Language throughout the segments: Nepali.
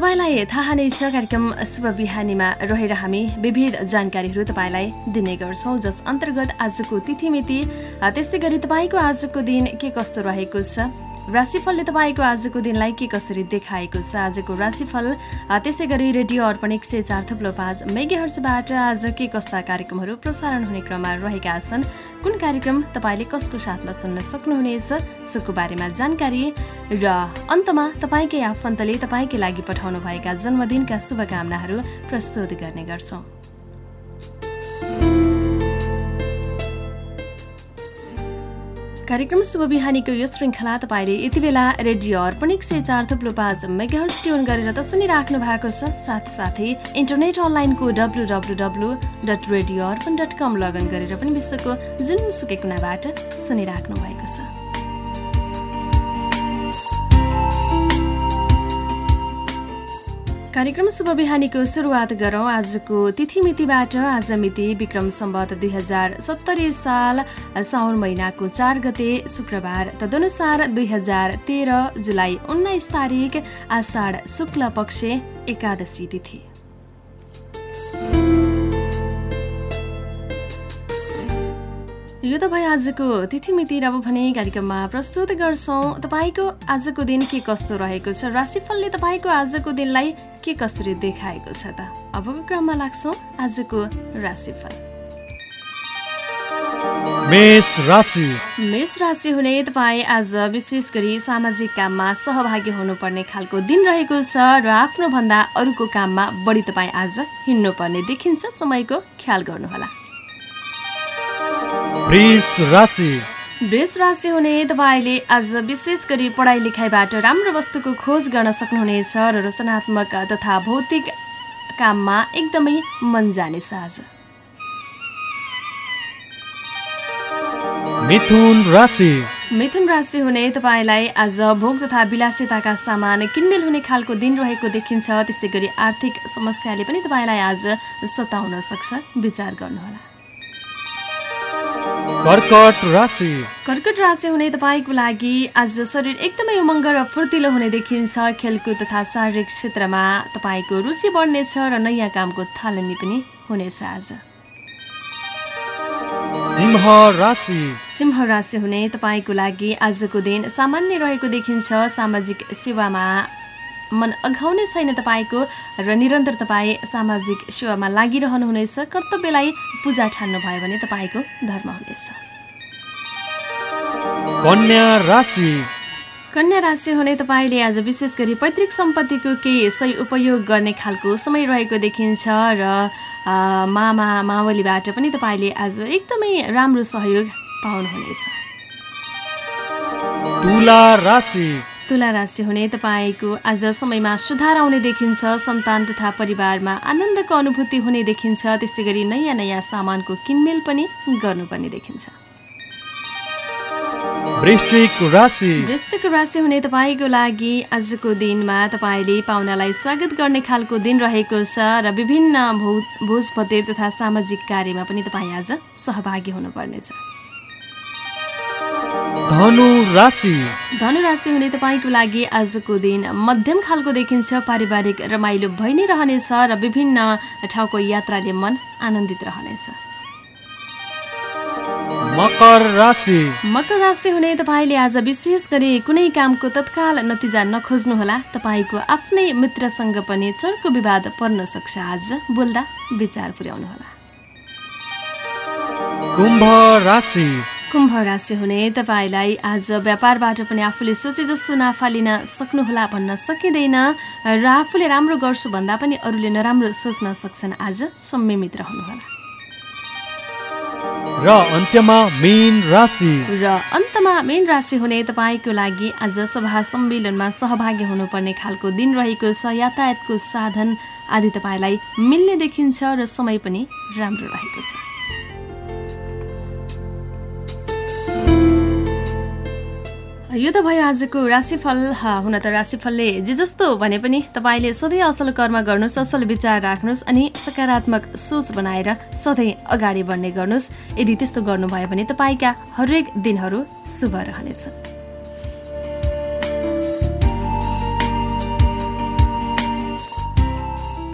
तपाईँलाई थाहा नै छ कार्यक्रम शुभ बिहानीमा रहेर हामी विविध जानकारीहरू तपाईँलाई दिने गर्छौँ जस अन्तर्गत आजको तिथिमिति। त्यस्तै गरी तपाईँको आजको दिन के कस्तो रहेको छ? राशिफलले तपाईँको आजको दिनलाई के कसरी देखाएको छ? आजको राशिफल त्यस्तै गरी रेडियो अर्पण एक सय चार थप्लो पाँच मेगाहर्चबाट आज के कस्ता कार्यक्रमहरू प्रसारण हुने क्रममा रहेका छन्? कुन कार्यक्रम तपाईँले कसको साथमा सुन्न सक्नुहुनेछ? सोको बारेमा जानकारी र अन्तमा तपाईँकै आफन्तले तपाईँकै लागि पठाउनु भएका जन्मदिनका शुभकामनाहरू प्रस्तुत गर्ने गर्छौँ। कार्यक्रम शुभ बिहानीको यो श्रृङ्खला तपाईँले यति बेला रेडियो अर्पण एक सय चार थुप्लो पाँच मेगाहर्स ट्युन गरेर त सुनिराख्नु भएको छ। साथसाथै इन्टरनेट अनलाइनको W W W dot radio Arpan dot com login गरेर पनि विश्वको जुनसुकै कुनाबाट सुनिराख्नु भएको छ। कार्यक्रम शुभ बिहानीको सुरुवात गरौँ। आजको तिथिमितिबाट आज मिति विक्रम सम्बत दुई हजार सत्तरी साल साउन महिनाको चार गते शुक्रबार। तदनुसार दुई हजार तेह्र जुलाई उन्नाइस तारिक आषाढ शुक्ल पक्ष एकादशी तिथि। यो त भयो आजको तिथिमिति र अब भने कार्यक्रममा प्रस्तुत गर्छौँ। तपाईँको आजको दिन के कस्तो रहेको छ? राशिफलले तपाईँको आजको दिनलाई के कसरी देखाएको छ त? अबको क्रममा लाग्छौँ आजको राशिफल। मेष राशि। हुने तपाईँ आज विशेष गरी सामाजिक काममा सहभागी हुनुपर्ने खालको दिन रहेको छ र आफ्नो भन्दा अरूको काममा बढी तपाईँ आज हिँड्नुपर्ने देखिन्छ समयको ख्याल गर्नुहोला। वृष राशि हुने तपाईँले आज विशेष गरी पढाइ लेखाइबाट राम्रो वस्तुको खोज गर्न सक्नुहुनेछ र रचनात्मक तथा भौतिक काममा एकदमै मन जानेछ आज मिथुन राशि। मिथुन राशि हुने तपाईँलाई आज भोग तथा विलासिताका सामान किनमेल हुने खालको दिन रहेको देखिन्छ। त्यस्तै गरी आर्थिक समस्याले पनि तपाईँलाई आज सताउन सक्छ। विचार गर्नुहोला। कर्कट राशि। कर्कट राशि हुने तपाईँको लागि आज शरीर एकदमै उमङ्ग र फुर्तिलो हुने देखिन्छ। खेलकुद तथा शारीरिक क्षेत्रमा तपाईँको रुचि बढ्नेछ र नयाँ कामको थालनी पनि हुनेछ आज। सिंह राशि। सिंह राशि हुने तपाईँको लागि आजको दिन सामान्य रहेको देखिन्छ। सामाजिक सेवामा मन अघाउने छैन तपाईँको र निरन्तर तपाईँ सामाजिक सेवामा लागिरहनुहुनेछ। कर्तव्यलाई पूजा ठान्नु भयो भने तपाईँको धर्म हुनेछ। कन्या राशि। कन्या राशि हुने तपाईँले आज विशेष गरी पैतृक सम्पत्तिको केही सही उपयोग गर्ने खालको समय रहेको देखिन्छ र मामा मावलीबाट पनि तपाईँले आज एकदमै राम्रो सहयोग पाउनुहुनेछ। तुला राशि हुने तपाईँको आज समयमा सुधार आउने देखिन्छ सन्तान तथा परिवारमा आनन्दको अनुभूति हुने देखिन्छ त्यस्तै गरी नयाँ नयाँ सामानको किनमेल पनि गर्नुपर्ने देखिन्छ। वृश्चिक राशि। वृश्चिक राशि हुने तपाईँको लागि आजको दिनमा तपाईँले पाहुनालाई स्वागत गर्ने खालको दिन रहेको छ र विभिन्न भो भोज भतेर तथा सामाजिक कार्यमा पनि तपाईँ आज सहभागी हुनुपर्नेछ। धनु राशि धनु राशि हुने तपाईँको लागि आजको दिन मध्यम खालको देखिन्छ। पारिवारिक रमाइलो भइ नै रहनेछ र विभिन्न ठाउँको यात्राले मन आनन्दित रहनेछ। मकर राशि। मकर राशि हुने तपाईँले आज विशेष गरी कुनै कामको तत्काल नतिजा नखोज्नुहोला। तपाईँको आफ्नै मित्रसँग पनि चर्को विवाद पर्न सक्छ आज। बोल्दा विचार पुर्याउनुहोला। कुम्भ राशि। कुम्भ राशि हुने तपाईँलाई आज व्यापारबाट पनि आफूले सोचे जस्तो नाफा लिन सक्नुहोला भन्न सकिँदैन र आफूले राम्रो गर्छु भन्दा पनि अरूले नराम्रो सोच्न सक्छन् आज संयमित रहनुहोला। र अन्त्यमा मेन राशि। र अन्तमा मेन राशि हुने तपाईँको लागि आज सभा सम्मेलनमा सहभागी हुनुपर्ने खालको दिन रहेको छ यातायातको साधन आदि तपाईँलाई मिल्ने देखिन्छ र समय पनि राम्रो रहेको छ। यो त भयो आजको राशिफल। हुन त राशिफलले जे जस्तो भने पनि तपाईँले सधैँ असल कर्म गर्नुहोस् असल विचार राख्नुहोस् अनि सकारात्मक सोच बनाएर सधैँ अगाडि बढ्ने गर्नुहोस्। यदि त्यस्तो गर्नुभयो भने तपाईँका हरेक दिनहरू शुभ रहनेछ।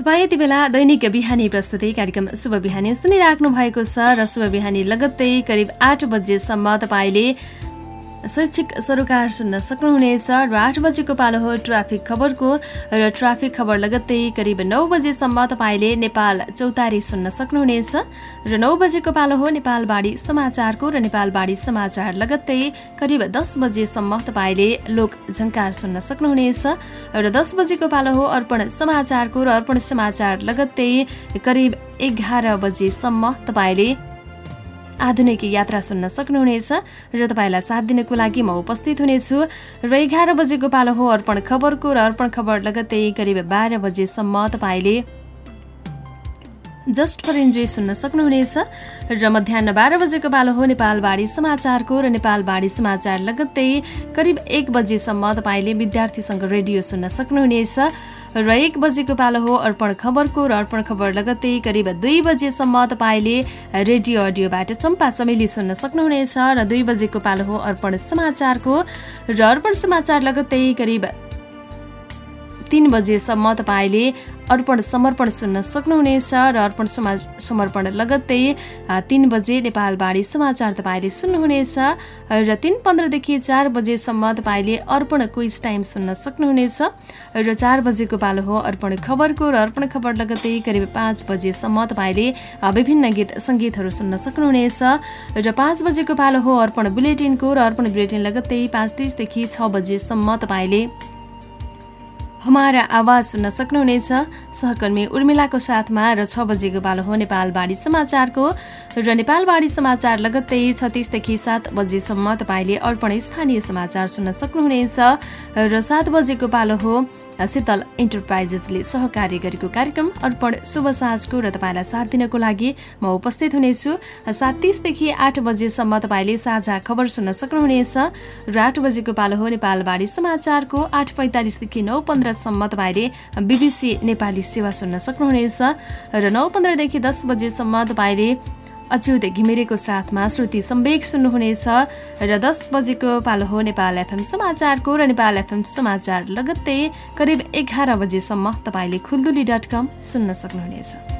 तपाईँ यति बेला दैनिक बिहानी प्रस्तुति कार्यक्रम शुभ बिहानी सुनिराख्नु भएको छ र शुभ बिहानी लगत्तै करिब आठ बजेसम्म तपाईँले शैक्षिक सरोकार सुन्न सक्नुहुनेछ। र आठ बजेको पालो हो ट्राफिक खबरको र ट्राफिक खबर लगत्तै करिब नौ बजेसम्म तपाईँले नेपाल चौतारी सुन्न सक्नुहुनेछ। र नौ बजेको पालो हो नेपालबाडी समाचारको र नेपालबाडी समाचार लगत्तै करिब दस बजेसम्म तपाईँले लोक झङ्कार सुन्न सक्नुहुनेछ। र दस बजेको पालो हो अर्पण समाचारको र अर्पण समाचार लगत्तै करिब एघार बजेसम्म तपाईँले आधुनिक यात्रा सुन्न सक्नुहुनेछ र तपाईँलाई साथ दिनको लागि म उपस्थित हुनेछु। र एघार बजेको पालो हो अर्पण खबरको र अर्पण खबर लगत्तै करिब बाह्र बजेसम्म तपाईँले जस्ट फर इन्जोय सुन्न सक्नुहुनेछ। र मध्याह बाह्र बजेको पालो हो नेपालबाडी समाचारको र नेपालबाडी समाचार लगत्तै करिब एक बजेसम्म तपाईँले विद्यार्थीसँग रेडियो सुन्न सक्नुहुनेछ। र एक बजेको पालो हो अर्पण खबरको र अर्पण खबर लगत्तै करिब दुई बजेसम्म तपाईँले रेडियो अडियोबाट चम्पा चमेली सुन्न सक्नुहुनेछ र दुई बजेको पालो हो अर्पण समाचारको र अर्पण समाचार लगत्तै करिब तिन बजेसम्म तपाईँले अर्पण समर्पण सुन्न सक्नुहुनेछ र अर्पण समाज समर्पण लगत्तै तिन बजे नेपालबाडी समाचार तपाईँले सुन्नुहुनेछ र तिन पन्ध्रदेखि चार बजेसम्म तपाईँले अर्पण क्विज टाइम सुन्न सक्नुहुनेछ र चार बजेको पालो हो अर्पण खबरको र अर्पण खबर लगत्तै करिब पाँच बजेसम्म तपाईँले विभिन्न गीत सङ्गीतहरू सुन्न सक्नुहुनेछ र पाँच बजेको पालो हो अर्पण बुलेटिनको र अर्पण बुलेटिन लगत्तै पाँच तिसदेखि छ बजेसम्म तपाईँले हमारा आवाज सुन्न सक्नुहुनेछ। सहकर्मी उर्मिलाको साथमा र छ बजेको पालो हो नेपालबाडी समाचारको। र नेपालबाडी समाचार लगत्तै छत्तिसदेखि सात बजेसम्म तपाईँले अर्पण स्थानीय समाचार सुन्न सक्नुहुनेछ। र सात बजेको पालो हो शीतल इन्टरप्राइजेसले सहकार्य गरेको कार्यक्रम अर्पण शुभ साँझको र तपाईँलाई साथ दिनको लागि म उपस्थित हुनेछु। सात तिसदेखि आठ बजेसम्म तपाईँले साझा खबर सुन्न सक्नुहुनेछ। र आठ बजेको पालो हो नेपालबाडी समाचारको। आठ पैँतालिसदेखि नौ पन्ध्रसम्म तपाईँले बिबिसी नेपाली सेवा सुन्न सक्नुहुनेछ। र नौ पन्ध्रदेखि दस बजेसम्म तपाईँले अच्युत घिमिरेको साथमा श्रुति सम्वेक सुन्नुहुनेछ र दस बजेको पालो हो नेपाल एफएम समाचारको र नेपाल एफएम समाचार लगत्तै करिब एघार बजेसम्म तपाईँले खुल्दुली डट कम सुन्न सक्नुहुनेछ।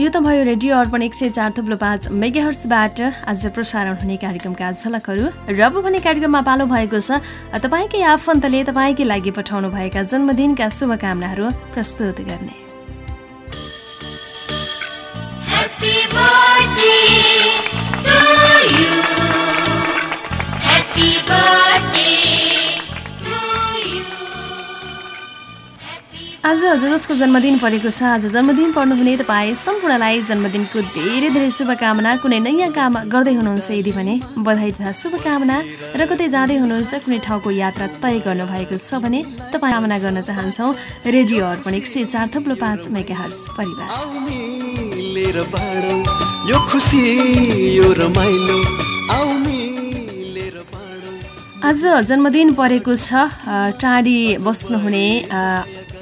यो त भयो रेडियो अर्पण एक सय चार थुप्लो पाँच मेगाहर्सबाट आज प्रसारण हुने कार्यक्रमका झलकहरू। र अब भने कार्यक्रममा पालो भएको छ तपाईँकै आफन्तले तपाईँकै लागि पठाउनु भएका जन्मदिनका शुभकामनाहरू प्रस्तुत गर्ने। Happy birthday आज हजुर जसको जन्मदिन परेको छ आज जन्मदिन पर्नुहुने तपाईँ सम्पूर्णलाई जन्मदिनको धेरै धेरै शुभकामना। कुनै नयाँ काम गर्दै हुनुहुन्छ यदि भने बधाई तथा शुभकामना। र कतै जाँदै हुनुहुन्छ कुनै ठाउँको यात्रा तय गर्नुभएको छ भने तपाईँ कामना गर्न चाहन्छौँ। रेडियो अर्पण एक सय चार थप्लो पाँच मेगा हर्स परिवार आज जन्मदिन परेको छ टाढी बस्नुहुने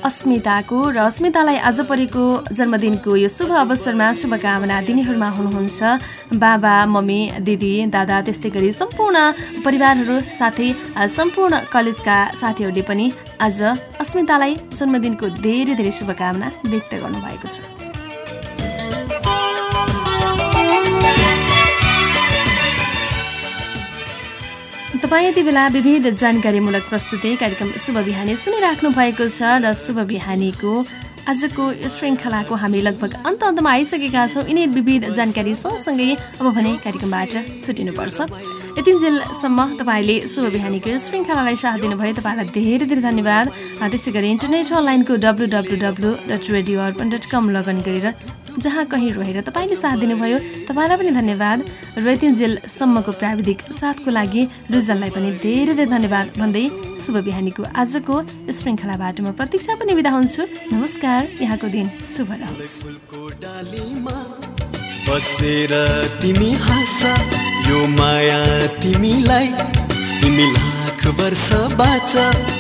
अस्मिताको र अस्मितालाई आज परेको जन्मदिनको यो शुभ अवसरमा शुभकामना दिनेहरूमा हुनुहुन्छ बाबा मम्मी दिदी दादा त्यस्तै गरी सम्पूर्ण परिवारहरू साथै सम्पूर्ण कलेजका साथीहरूले पनि आज अस्मितालाई जन्मदिनको धेरै धेरै शुभकामना व्यक्त गर्नुभएको छ। तपाईँ यति बेला विविध जानकारीमूलक प्रस्तुति कार्यक्रम शुभ बिहानी सुनिराख्नु भएको छ र शुभ बिहानीको आजको यो श्रृङ्खलाको हामी लगभग अन्त अन्तमा आइसकेका छौँ। यिनी विविध जानकारी सँगसँगै अब भने कार्यक्रमबाट छुट्टिनुपर्छ यतिन्जेलसम्म तपाईँले शुभ बिहानीको यो श्रृङ्खलालाई साथ दिनुभयो। तपाईँलाई धेरै धेरै धन्यवाद। त्यसै गरी इन्टरनेट अनलाइनको W W W dot radio Arpan dot com log in गरेर जहाँ कहीँ रहेर तपाईँले साथ दिनुभयो तपाईँलाई पनि धन्यवाद। र प्राविधिक साथको लागि रुजललाई पनि धेरै धेरै धन्यवाद भन्दै शुभ बिहानीको आजको श्रृङ्खलाबाट म प्रतीक्षा पनि बिदा हुन्छु। नमस्कार यहाँको दिन शुभ रहोस्। बसेर तिमी हाँस यो माया तिमीलाई। तिमी लाख वर्ष बाँच।